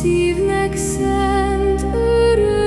Szívnek szent öröm.